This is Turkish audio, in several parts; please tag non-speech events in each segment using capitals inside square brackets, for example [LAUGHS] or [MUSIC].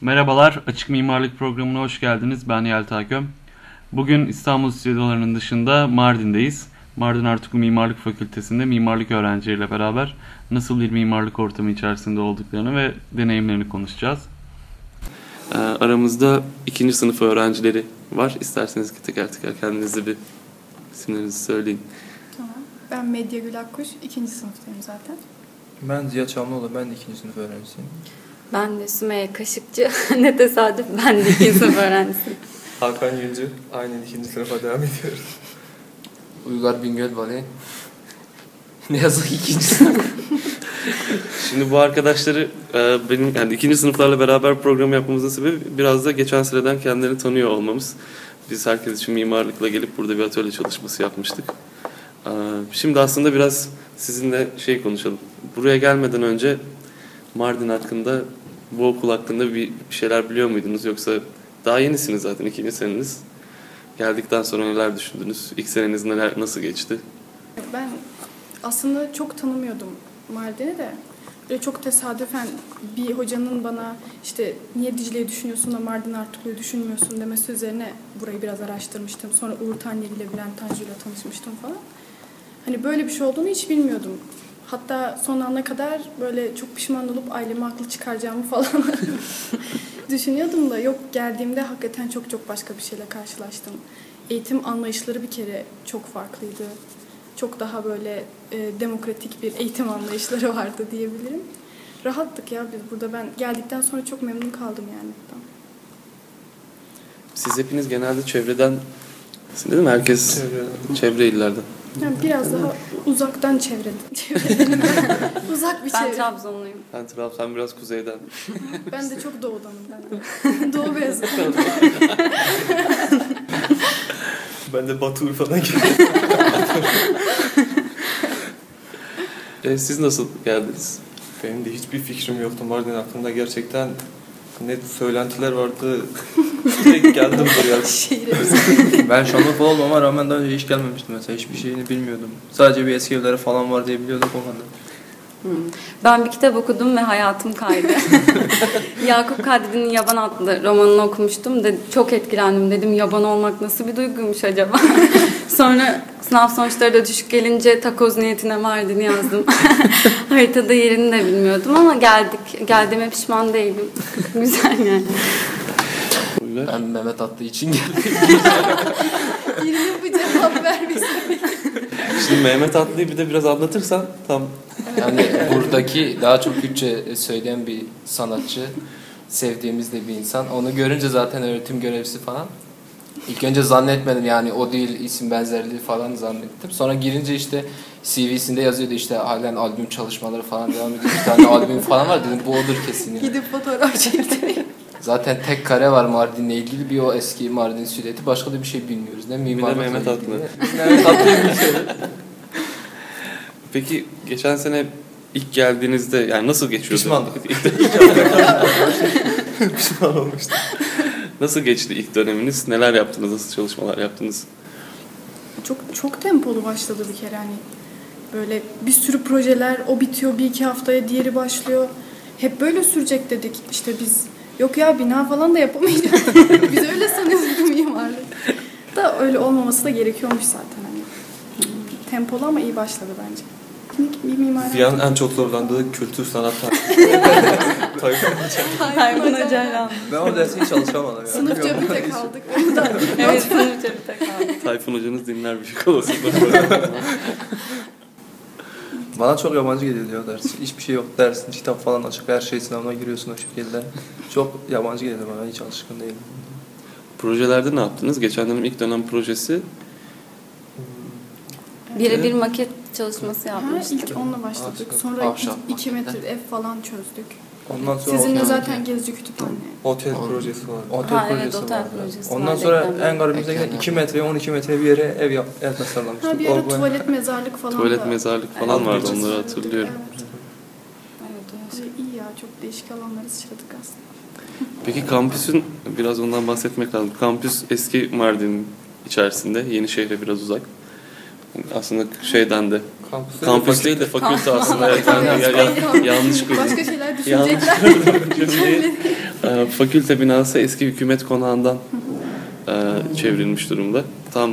Merhabalar, Açık Mimarlık Programı'na hoş geldiniz. Ben Yelta Köm. Bugün İstanbul stüdyolarının dışında Mardin'deyiz. Mardin Artuklu Mimarlık Fakültesi'nde mimarlık öğrencileriyle beraber nasıl bir mimarlık ortamı içerisinde olduklarını ve deneyimlerini konuşacağız. Ee, aramızda ikinci sınıf öğrencileri var. İsterseniz ki teker teker kendinizi bir isimlerinizi söyleyin. Tamam. Ben Medya Gül Akkuş. ikinci sınıftayım zaten. Ben Ziya Çamlıoğlu, ben de ikinci sınıf öğrencisiyim. Ben de Sümeyye Kaşıkçı. [LAUGHS] ne tesadüf ben de ikinci sınıf [LAUGHS] öğrencisiyim. Hakan Yüncü, aynen ikinci sınıfa devam ediyoruz. Uygar Bingöl Bali. ne yazık ki ikinci sınıf. [LAUGHS] Şimdi bu arkadaşları e, benim yani ikinci sınıflarla beraber program yapmamızın sebebi biraz da geçen seneden kendilerini tanıyor olmamız. Biz herkes için mimarlıkla gelip burada bir atölye çalışması yapmıştık. E, Şimdi aslında biraz sizinle şey konuşalım. Buraya gelmeden önce Mardin hakkında, bu okul hakkında bir şeyler biliyor muydunuz? Yoksa daha yenisiniz zaten ikinci seneniz. Geldikten sonra neler düşündünüz? İlk seneniz neler, nasıl geçti? Ben aslında çok tanımıyordum Mardin'i de. Böyle çok tesadüfen bir hocanın bana işte niye Dicle'yi düşünüyorsun da Mardin Artuklu'yu düşünmüyorsun demesi üzerine burayı biraz araştırmıştım. Sonra Uğur Tanyeli ile Bülent Tanju ile tanışmıştım falan. Hani böyle bir şey olduğunu hiç bilmiyordum. Hatta son ana kadar böyle çok pişman olup ailemi haklı çıkaracağımı falan [LAUGHS] düşünüyordum da yok geldiğimde hakikaten çok çok başka bir şeyle karşılaştım. Eğitim anlayışları bir kere çok farklıydı. Çok daha böyle e, demokratik bir eğitim anlayışları [LAUGHS] vardı diyebilirim. Rahattık ya biz burada ben geldikten sonra çok memnun kaldım yani buradan. Siz hepiniz genelde çevreden, değil mi? Herkes Çevreden. çevre illerden. Yani biraz daha uzaktan çevredenim. [LAUGHS] Uzak bir Ben çevre. Trabzonluyum. Ben Trabzon biraz kuzeyden. [LAUGHS] Ben de çok doğudanım ben de. [LAUGHS] Doğu beyazı. Ben de Batı Urfa'dan geldim. E, siz nasıl geldiniz? Benim de hiçbir fikrim yoktu Mardin hakkında. Gerçekten net söylentiler vardı. Direkt geldim buraya. [LAUGHS] [LAUGHS] Ben Şanlıurfa olmama rağmen daha önce hiç gelmemiştim mesela. Hiçbir şeyini bilmiyordum. Sadece bir eski evleri falan var diye biliyorduk o kadar. Hmm. Ben bir kitap okudum ve hayatım kaydı. [LAUGHS] Yakup Kadri'nin Yaban adlı romanını okumuştum. De, çok etkilendim. Dedim yaban olmak nasıl bir duyguymuş acaba? Sonra sınav sonuçları da düşük gelince takoz niyetine Mardin'i yazdım. Haritada yerini de bilmiyordum ama geldik. Geldiğime pişman değilim. Güzel yani. Uygar? Ben Mehmet Atlı için geldim. [LAUGHS] Birinin bu cevap vermesi. Şimdi Mehmet Atlı'yı bir de biraz anlatırsan tam Yani buradaki daha çok Kürtçe söyleyen bir sanatçı. Sevdiğimiz de bir insan. Onu görünce zaten öğretim görevlisi falan. İlk önce zannetmedim yani o değil isim benzerliği falan zannettim. Sonra girince işte CV'sinde yazıyordu işte halen albüm çalışmaları falan devam ediyor. Bir tane [LAUGHS] albüm falan var dedim bu odur kesin yani. Gidip fotoğraf çektireyim. Zaten tek kare var Mardin'le ilgili bir o eski Mardin silüeti. Başka da bir şey bilmiyoruz. Ne mimarlıkla Mehmet ilgili, Atlı. ne- [LAUGHS] Mehmet Atlı'yı. [LAUGHS] Peki geçen sene ilk geldiğinizde yani nasıl geçiyordu? Pişmanlık. [LAUGHS] Pişman olmuştum. nasıl geçti ilk döneminiz? Neler yaptınız? Nasıl çalışmalar yaptınız? Çok çok tempolu başladı bir kere hani. Böyle bir sürü projeler o bitiyor bir iki haftaya diğeri başlıyor. Hep böyle sürecek dedik. İşte biz yok ya bina falan da yapamayacağız. [LAUGHS] biz öyle sanıyorduk mimarlık. Da öyle olmaması da gerekiyormuş zaten hani. Tempolu ama iyi başladı bence. Bir mimar. Bir an en çok zorlandığı kültür sanat [LAUGHS] Tayfun Tayfun Hoca'yla. Ben o dersi hiç çalışamadım ya. Sınıf Bilmiyorum. cepte kaldık. Evet sınıf cepte kaldı. Tayfun hocanız dinler bir şey olsun. [LAUGHS] Bana çok yabancı geliyor ders. Hiçbir şey yok dersin. Kitap falan açık. Her şey sınavına giriyorsun o şekilde. Çok yabancı geliyor bana. Hiç alışkın değilim. Projelerde ne yaptınız? Geçen dönem ilk dönem projesi Birebir maket çalışması Ha, yapmıştık. ilk onunla başladık. Sonra ahşap iki, iki maketten. metre ev falan çözdük. Ondan sonra Sizinle otel- zaten gezici kütüphane. Otel Otel. projesi var. Otel Ha, evet, projesi otel vardı. projesi Ondan vardı, sonra ekranlar. en garibimize giden Ekranlar. 2 metreye 12 metre bir yere ev yap, ev tasarlamıştık. Ha bir ara Orada- tuvalet mezarlık falan tuvalet mezarlık falan Evet. vardı Evet. onları hatırlıyorum. Evet. Evet, evet. İyi ya çok değişik alanları sıçradık aslında. Peki kampüsün biraz ondan bahsetmek lazım. Kampüs eski Mardin içerisinde. Yenişehir'e biraz uzak. Aslında şeyden de. Kampüste Kampüs değil de fakülte aslında. Evet, yani ya- ya- yanlış kurdum. Başka şeyler Yanlış düşünecekler. cümleyi. [LAUGHS] Ee, fakülte binası eski hükümet konağından e, çevrilmiş durumda. Tam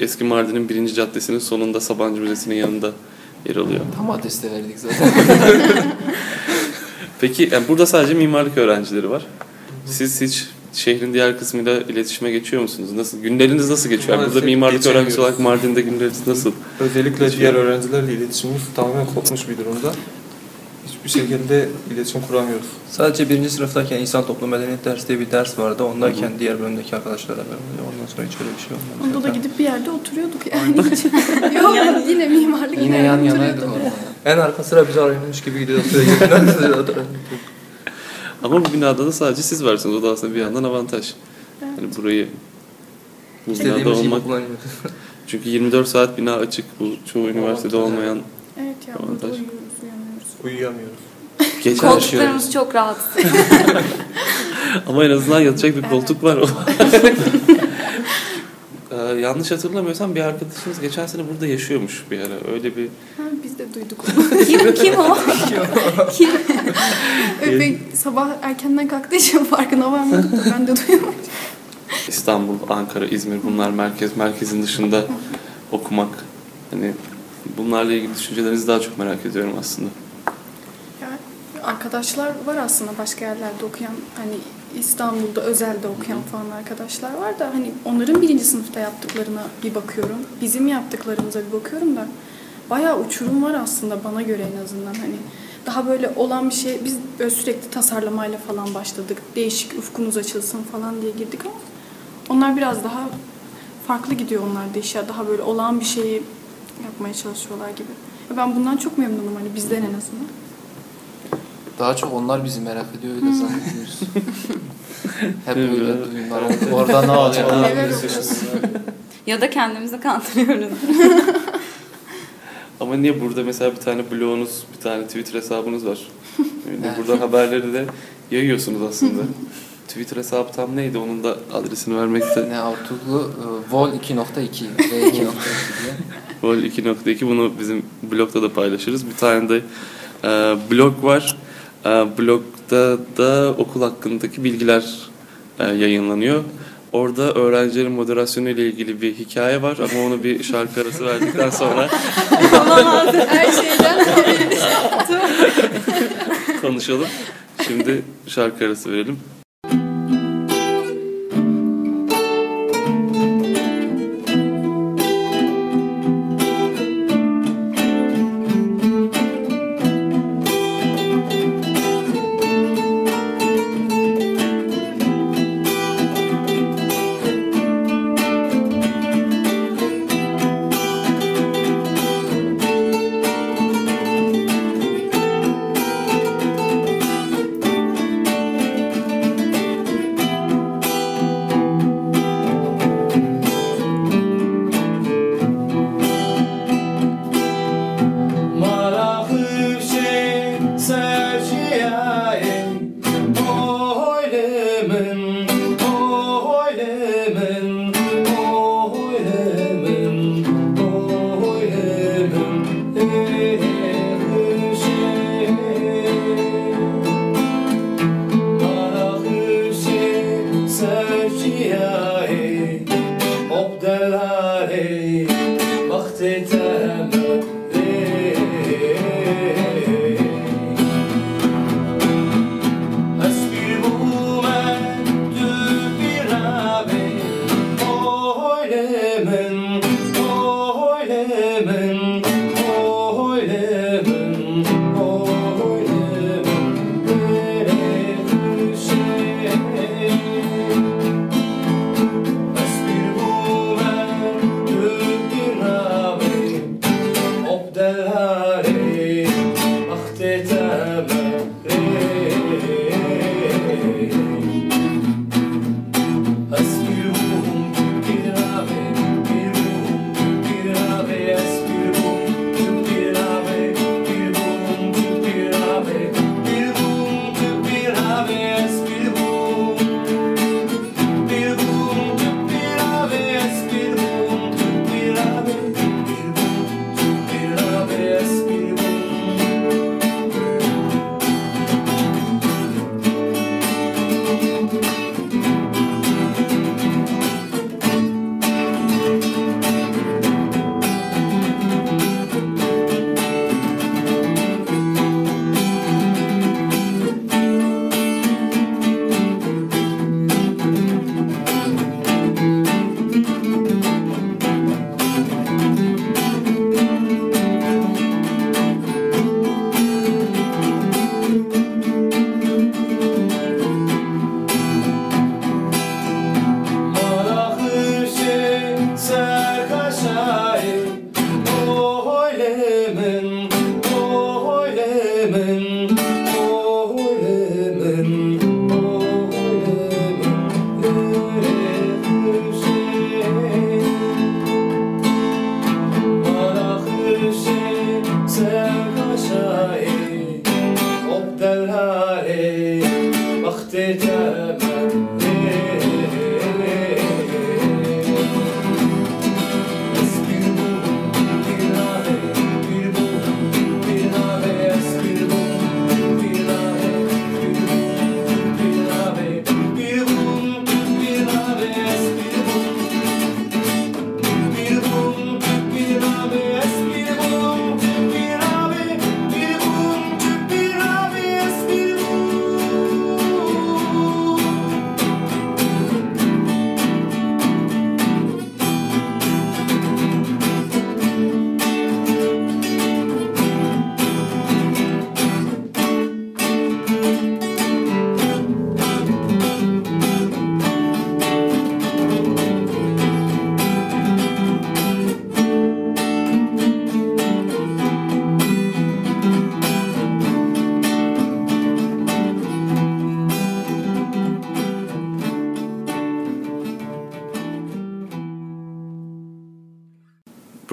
eski Mardin'in birinci caddesinin sonunda Sabancı Müzesi'nin yanında yer alıyor. Tam adresi de verdik zaten. [LAUGHS] Peki yani burada sadece mimarlık öğrencileri var. Siz hiç şehrin diğer kısmıyla iletişime geçiyor musunuz? Nasıl günleriniz nasıl geçiyor? Yani burada Maalesef mimarlık öğrencisi olarak Mardin'de günleriniz nasıl? Özellikle diğer öğrencilerle iletişimimiz tamamen kopmuş bir durumda. Hiçbir şekilde iletişim kuramıyoruz. Sadece birinci sınıftayken insan toplum medeniyet dersi diye bir ders vardı. Ondayken diğer bölümdeki arkadaşlarla beraber. Ondan sonra hiç öyle bir şey olmadı. Onda da gidip bir yerde oturuyorduk yani. [LAUGHS] Yok yani yine mimarlık Yine yan yanaydı oturuyorduk. orada. En arka sıra bizi arıyormuş gibi gidiyor. [LAUGHS] Ama bu binada da sadece siz varsınız. O da aslında bir yandan avantaj. Yani burayı bu binada olmak çünkü 24 saat bina açık. Bu çoğu üniversitede Avantaj, olmayan Evet ya burada Avantaj. uyuyoruz, uyanıyoruz. Uyuyamıyoruz. gece Koltuklarımız çok rahatsız. [LAUGHS] Ama en azından yatacak bir koltuk var. [LAUGHS] Ee, yanlış hatırlamıyorsam bir arkadaşımız geçen sene burada yaşıyormuş bir ara. Öyle bir duyduk. [LAUGHS] kim kim o? [LAUGHS] kim? [LAUGHS] Öpe sabah erkenden kalktığı için farkına varmadık da ben de duyuyorum. İstanbul, Ankara, İzmir bunlar merkez. Merkezin dışında okumak. Hani bunlarla ilgili düşüncelerinizi daha çok merak ediyorum aslında. Yani arkadaşlar var aslında başka yerlerde okuyan hani İstanbul'da özelde okuyan falan arkadaşlar var da hani onların birinci sınıfta yaptıklarına bir bakıyorum. Bizim yaptıklarımıza bir bakıyorum da bayağı uçurum var aslında bana göre en azından hani daha böyle olan bir şey biz böyle sürekli tasarlamayla falan başladık. Değişik ufkumuz açılsın falan diye girdik ama onlar biraz daha farklı gidiyor onlar da işe. Daha böyle olan bir şeyi yapmaya çalışıyorlar gibi. Ben bundan çok memnunum hani bizden en azından. Daha çok onlar bizi merak ediyor öyle zannediyoruz. [LAUGHS] Hep öyle duyumlar oldu. Orada ne olacak? Neler Ne oluyor? Ya da kendimizi kandırıyoruz. [LAUGHS] Ama niye burada mesela bir tane blogunuz, bir tane Twitter hesabınız var. [LAUGHS] Yani Evet. buradan haberleri de yayıyorsunuz aslında. [LAUGHS] Twitter hesabı tam neydi? Onun da adresini vermekte. Ne Artuklu? e, Vol 2.2 ve 2.2 diye. [LAUGHS] Vol 2.2 bunu bizim blogda da paylaşırız. Bir tane de e, blog var. E, blogda da okul hakkındaki bilgiler e, yayınlanıyor. Orada öğrencilerin moderasyonu ile ilgili bir hikaye var ama onu bir şarkı arası verdikten sonra Her şeyden [LAUGHS] konuşalım. Şimdi şarkı arası verelim.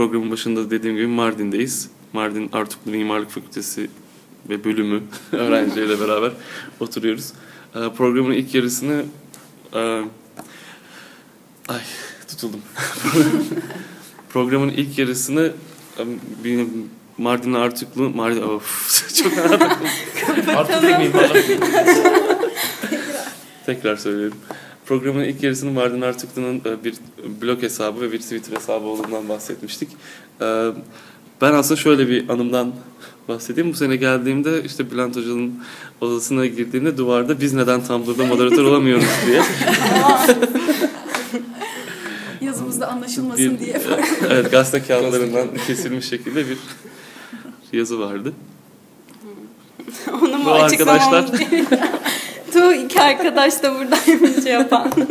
Programın başında dediğim gibi Mardin'deyiz. Mardin Artuklu Mimarlık Fakültesi ve bölümü [LAUGHS] öğrencileriyle beraber oturuyoruz. Ee, programın ilk yarısını e, ay tutuldum. [LAUGHS] programın ilk yarısını e, Mardin Artuklu Mardin of [LAUGHS] çok Artık tek mimarlık. Tekrar söylüyorum. Programın ilk yarısını Mardin Artuklu'nun e, bir blog hesabı ve bir Twitter hesabı olduğundan bahsetmiştik. E, Ben aslında şöyle bir anımdan bahsedeyim. Bu sene geldiğimde işte Bülent Hoca'nın odasına girdiğimde duvarda biz neden Tumblr'da moderatör olamıyoruz diye. [LAUGHS] Yazımızda anlaşılmasın Bir- diye. [LAUGHS] evet gazete kağıtlarından kesilmiş şekilde bir yazı vardı. Onu mu Bu arkadaşlar- değil. Tu iki arkadaş da buradaymış yapan. [LAUGHS]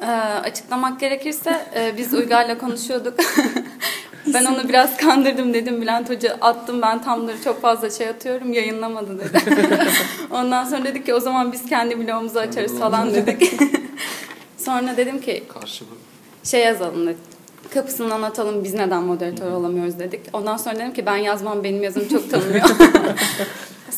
Ee, açıklamak gerekirse e, biz Uygar'la konuşuyorduk. [LAUGHS] ben onu biraz kandırdım dedim Bülent Hoca attım ben Tumblr'ı çok fazla şey atıyorum yayınlamadı dedi. [LAUGHS] Ondan sonra dedik ki o zaman biz kendi blogumuzu açarız falan dedik. sonra dedim ki Karşı şey yazalım dedik. Kapısından atalım biz neden moderatör olamıyoruz dedik. Ondan sonra dedim ki ben yazmam benim yazım çok tanınıyor.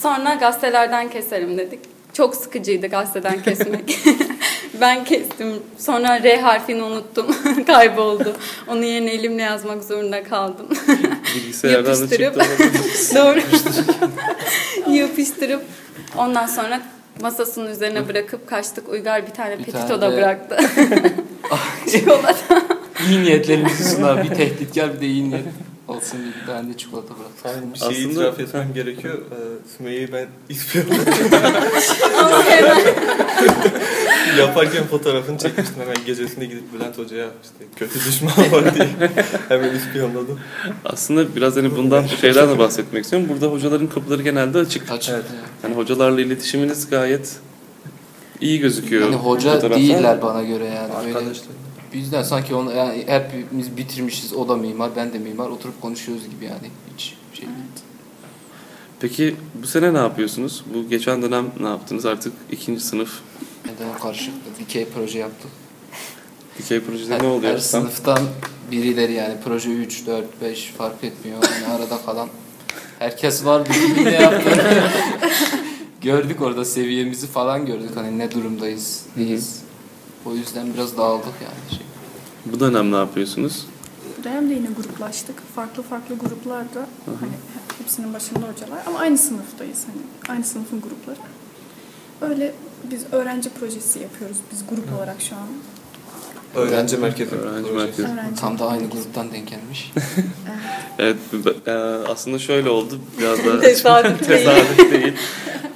Sonra gazetelerden keserim dedik. Çok sıkıcıydı gazeteden kesmek. [LAUGHS] ben kestim. Sonra R harfini unuttum. [LAUGHS] Kayboldu. Onun yerine elimle yazmak zorunda kaldım. Bilgisayardan. Yapıştırıp-. [LAUGHS] Doğru. Yapıştırıp ondan sonra masasının üzerine bırakıp kaçtık. Uygar bir tane petito da bıraktı. Çikolata. İyi niyetlerimizi sunar. Bir tehditkar bir de iyi niyet olsun bir tane de çikolata bıraktı. Aynen bir şey Aslında- itiraf etmem gerekiyor. Ee, Sümeyye'yi ben istiyorum. Yaparken fotoğrafını çekmiştim hemen gecesinde gidip Bülent Hoca'ya işte kötü düşman var diye [LAUGHS] hemen ispiyonladım. Aslında biraz hani bundan şeyden de bahsetmek istiyorum. Burada hocaların kapıları genelde açık. Açık. Evet. Yani hocalarla iletişiminiz gayet iyi gözüküyor. Yani hoca değiller bana göre yani. Arkadaşlar. Bizden sanki onu yani hepimiz bitirmişiz. O da mimar, ben de mimar. Oturup konuşuyoruz gibi yani. Hiç şey değil. Peki bu sene ne yapıyorsunuz? Bu geçen dönem ne yaptınız? Artık ikinci sınıf Neden karışık dikey proje yaptık. dikey projede Her, ne oluyor? her Tam- sınıftan birileri yani proje 3, 4, 5 fark etmiyor. Yani arada kalan herkes gibi ne yaptı. [LAUGHS] gördük orada seviyemizi falan gördük. Hani ne durumdayız, neyiz. O yüzden biraz dağıldık yani. Şey. Bu dönem ne yapıyorsunuz? Bu dönemde yine gruplaştık. Farklı farklı gruplarda hani hepsinin başında hocalar ama aynı sınıftayız hani aynı sınıfın grupları. Öyle biz öğrenci projesi yapıyoruz biz grup olarak şu an. Öğrenci merkezi. Öğrenci merkezi. Öğrenci Tam da aynı gruptan denk gelmiş. [LAUGHS] Evet, b- e, aslında şöyle oldu. Biraz da [LAUGHS] Tesadüf [LAUGHS] değil. tesadüf değil.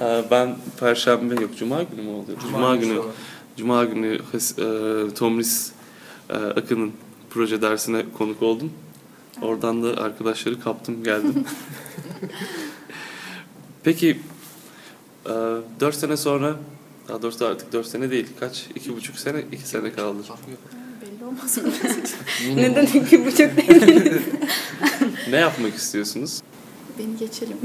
E, Ben Perşembe yok Cuma günü mü oluyor? Cuma, günü. sonra. Cuma günü His- e, Tomris Akın'ın proje dersine konuk oldum. Oradan da arkadaşları kaptım geldim. [LAUGHS] Peki e, 4 sene sonra daha doğrusu artık 4 sene değil kaç? 2,5 sene 2 sene kaldı. Belli olmaz [LAUGHS] mı? neden iki buçuk değil? [LAUGHS] Ne yapmak istiyorsunuz? Beni geçelim.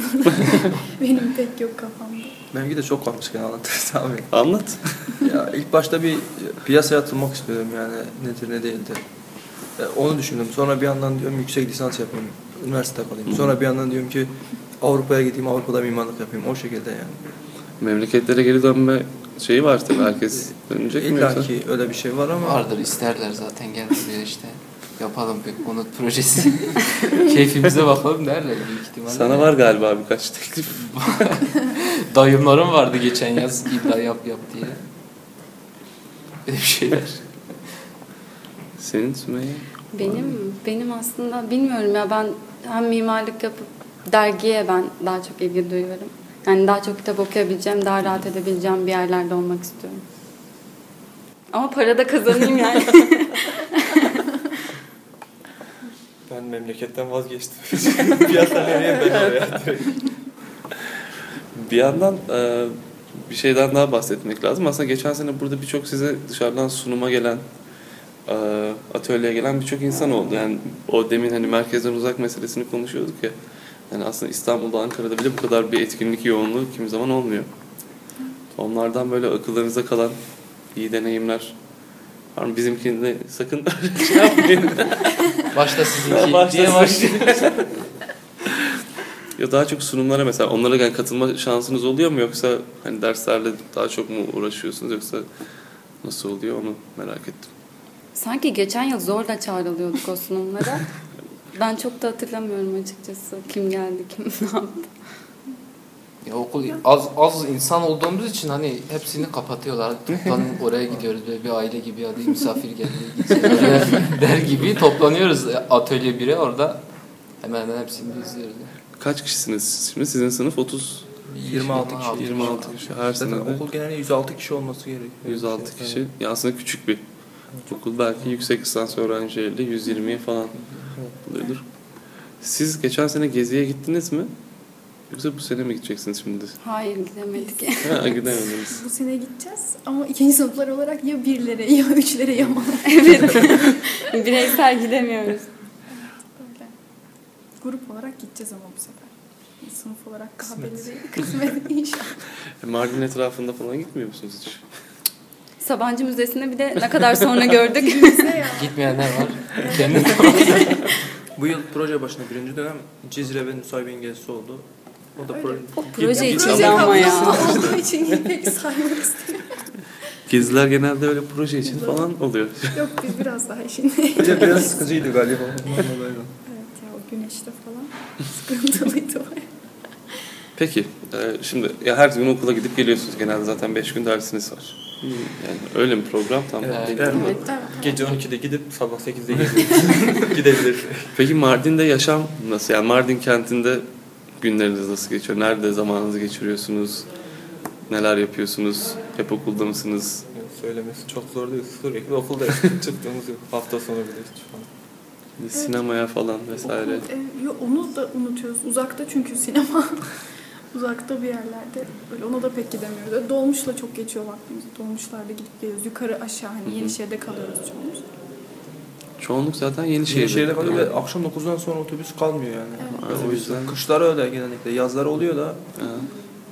[LAUGHS] Benim pek yok kafamda. Benimki de çok yani anlatırız abi. Anlat. [LAUGHS] ya ilk başta bir piyasaya atılmak istiyorum yani nedir ne değildir. E, onu düşündüm. Sonra bir yandan diyorum yüksek lisans yapayım. Üniversite kalayım. Sonra bir yandan diyorum ki Avrupa'ya gideyim. Avrupa'da mimarlık yapayım. O şekilde yani. Memleketlere geri dönme şeyi var tabii. Herkes dönecek mi İlla yoksa? ki öyle bir şey var ama Vardır isterler zaten gel buraya işte. [LAUGHS] Yapalım bir konut projesi. [LAUGHS] Keyfimize bakalım derler büyük ihtimalle. Sana var galiba birkaç teklif. [LAUGHS] Dayımlarım vardı geçen yaz illa yap yap diye. Öyle bir şeyler. Senin Sümeyye? Benim benim aslında bilmiyorum ya ben hem mimarlık yapıp dergiye ben daha çok ilgi duyuyorum. Yani daha çok kitap okuyabileceğim, daha rahat edebileceğim bir yerlerde olmak istiyorum. Ama para da kazanayım yani. [LAUGHS] Ben memleketten vazgeçtim. [LAUGHS] Piyasa [LAUGHS] nereye ben oraya. Bir yandan e, bir şeyden daha bahsetmek lazım. Aslında geçen sene burada birçok size dışarıdan sunuma gelen, e, atölyeye gelen birçok insan oldu. Yani o demin hani merkezden uzak meselesini konuşuyorduk ya. Yani aslında İstanbul'da, Ankara'da bile bu kadar bir etkinlik yoğunluğu kimi zaman olmuyor. Onlardan böyle akıllarınıza kalan iyi deneyimler Pardon bizimkinde sakın [LAUGHS] şey yapmayın. [LAUGHS] Başta sizinki Başta diye başlıyor. [LAUGHS] ya daha çok sunumlara mesela onlara yani katılma şansınız oluyor mu yoksa hani derslerle daha çok mu uğraşıyorsunuz yoksa nasıl oluyor onu merak ettim. Sanki geçen yıl zorla çağrılıyorduk o sunumlara. ben çok da hatırlamıyorum açıkçası. Kim geldi, kim ne yaptı. Ya okul az az insan olduğumuz için hani hepsini kapatıyorlar. Toplanın [LAUGHS] oraya gidiyoruz böyle bir aile gibi ya da misafir geldi der gibi toplanıyoruz atölye 1'e orada hemen hemen hepsini izliyoruz. Kaç kişisiniz şimdi? Sizin sınıf 30 26 kişi. 26 kişi. Her Zaten sene okul genelde 106 kişi olması gerekiyor. 106 kişi. Ya aslında küçük bir okul. Belki yüksek lisans öğrencileriyle 120'ye falan oluyordur. Siz geçen sene geziye gittiniz mi? Yoksa bu sene mi gideceksiniz şimdi? Hayır gidemedik. Ha gidemediniz. [LAUGHS] Bu sene gideceğiz ama ikinci sınıflar olarak ya birlere ya [LAUGHS] üçlere ya bana. evet. [LAUGHS] Bireysel gidemiyoruz. Grup olarak gideceğiz ama bu sefer. Sınıf olarak kahveleri kısmet inşallah. E, Mardin etrafında falan gitmiyor musunuz hiç? Sabancı Müzesi'nde bir de ne kadar sonra gördük. Gitmeyenler var. Kendi Bu yıl proje başında birinci dönem Cizre ve Nusaybin gezisi oldu. O da Öyle. proje. O proje git- ama ya. [LAUGHS] olduğu için pek saymak istemiyorum. Geziler genelde öyle proje için falan oluyor. Yok biz biraz daha işin. De biraz sıkıcıydı galiba. Evet ya o güneşte falan sıkıntılıydı o. Peki, e, şimdi ya her gün okula gidip geliyorsunuz. Genelde zaten 5 gün dersiniz var. Yani öyle mi program? Tamam. Evet, Değil. evet. Evet, evet. Gece 12'de gidip sabah 8'de geliyoruz. [LAUGHS] Gidebilir. Peki Mardin'de yaşam nasıl? Yani Mardin kentinde günleriniz nasıl geçiyor? Nerede zamanınızı geçiriyorsunuz? Neler yapıyorsunuz? Hep okulda mısınız? Yani söylemesi çok zor değil. Sürekli okuldayız. [LAUGHS] Çıktığımız yok. Hafta sonu bile hiç falan. Sinemaya falan vesaire. Okul, e, yo, onu da unutuyoruz. Uzakta çünkü sinema. [LAUGHS] Uzakta bir yerlerde. Böyle ona da pek gidemiyoruz. Öyle Dolmuşla çok geçiyor vaktimiz. Dolmuşlarda gidip geliyoruz. Yukarı aşağı hani Yenişehir'de kalıyoruz çoğumuz. Çoğunluk zaten Yenişehir'de. Yenişehir'de kalıyor ve akşam 9'dan sonra otobüs kalmıyor yani. Evet. Böyle o yüzden- Kışları öyle genellikle. Yazları oluyor da Ha.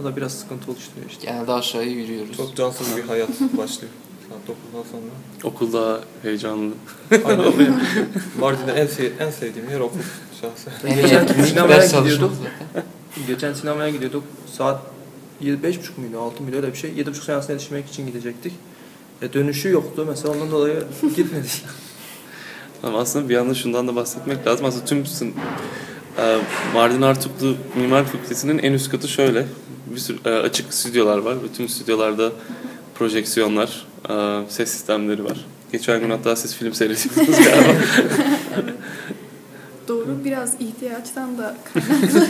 o da biraz sıkıntı oluşturuyor işte. Genelde aşağıya yürüyoruz. Çok cansız bir hayat başlıyor. Saat 9'dan sonra. Okulda heyecanlı. Aynen. [LAUGHS] Mardin'de en, sev en sevdiğim yer okul şahsen. Geçen sinemaya gidiyorduk. Geçen sinemaya gidiyorduk. Saat 5.30 muydu? 6 mıydı? Öyle bir şey. 7.30 seansına yetişmek için gidecektik. E dönüşü yoktu. Mesela ondan dolayı gitmedik. [LAUGHS] Ama aslında bir yandan şundan da bahsetmek lazım. Aslında tüm e, Mardin Artuklu Mimar Fakültesi'nin en üst katı şöyle. Bir sürü e, açık stüdyolar var. Bütün stüdyolarda projeksiyonlar, e, ses sistemleri var. Geçen gün hatta siz film seyrediyordunuz galiba. [LAUGHS] Doğru biraz ihtiyaçtan da [LAUGHS] kaynaklı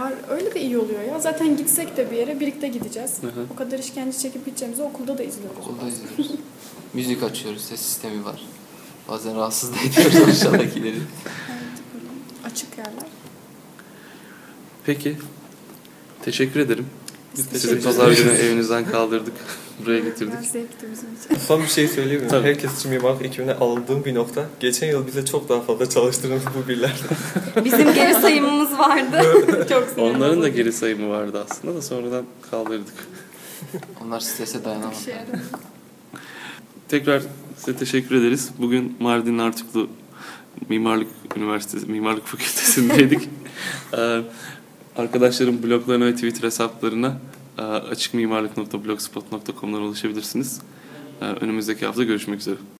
var. Öyle de iyi oluyor ya. Zaten gitsek de bir yere birlikte gideceğiz. Hı hı. O kadar işkence çekip gideceğimizi okulda da izliyoruz. Okulda izliyoruz. Müzik açıyoruz, ses sistemi var. Bazen rahatsız da ediyoruz aşağıdakileri. Açık yerler. Peki. Teşekkür ederim. Biz Sizi pazar günü evinizden kaldırdık. [LAUGHS] Buraya getirdik. Zevkti bizim için. [LAUGHS] Son bir şey söyleyeyim mi? Tabii. Herkes için mimarlık ekibine aldığım bir nokta. Geçen yıl bize çok daha fazla çalıştığımız bu birler. [LAUGHS] Bizim geri sayımımız vardı. Çok Onların da geri sayımı vardı aslında da sonradan kaldırdık. Onlar strese yaramıyor. Tekrar size teşekkür ederiz. Bugün Mardin Artuklu Mimarlık Üniversitesi, Mimarlık [LAUGHS] Fakültesindeydik. [LAUGHS] Ee, Arkadaşlarım bloglarına ve Twitter hesaplarına e, açıkmimarlık.blogspot.com'dan ulaşabilirsiniz. Ee, Önümüzdeki hafta görüşmek üzere.